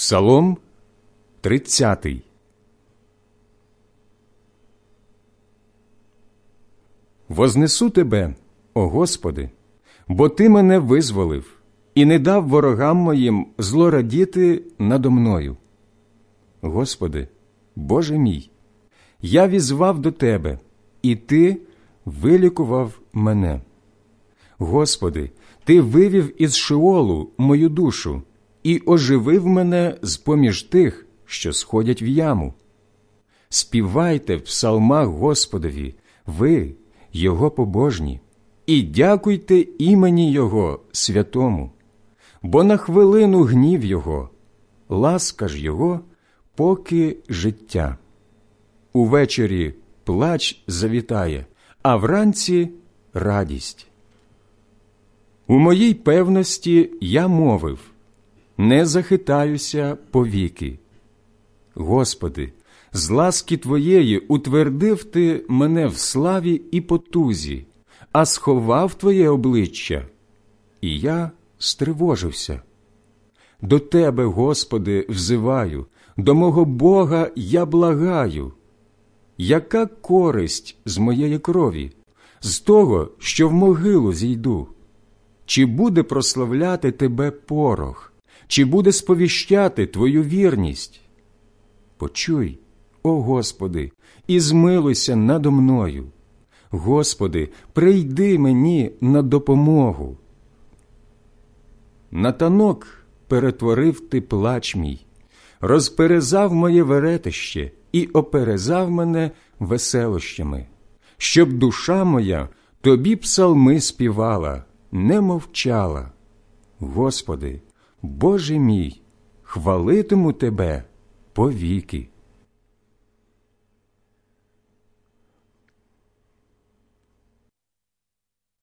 Псалом 30 Вознесу тебе, о Господи, бо Ти мене визволив і не дав ворогам моїм злорадіти надо мною. Господи, Боже мій, я візвав до Тебе, і Ти вилікував мене. Господи, Ти вивів із Шиолу мою душу і оживив мене з поміж тих, що сходять в яму. Співайте в псалмах Господові, ви, Його побожні, і дякуйте імені Його святому, бо на хвилину гнів Його, ласка ж Його, поки життя. Увечері плач завітає, а вранці радість. У моїй певності я мовив не захитаюся повіки. Господи, з ласки Твоєї утвердив Ти мене в славі і потузі, а сховав Твоє обличчя, і я стривожився. До Тебе, Господи, взиваю, до мого Бога я благаю. Яка користь з моєї крові, з того, що в могилу зійду? Чи буде прославляти Тебе порох, чи буде сповіщати Твою вірність? Почуй, о Господи, і змилуйся надо мною. Господи, прийди мені на допомогу. На танок перетворив ти плач мій, розперезав моє веретище і оперезав мене веселощами, щоб душа моя тобі псалми співала, не мовчала. Господи, Боже мій, хвалитиму Тебе повіки.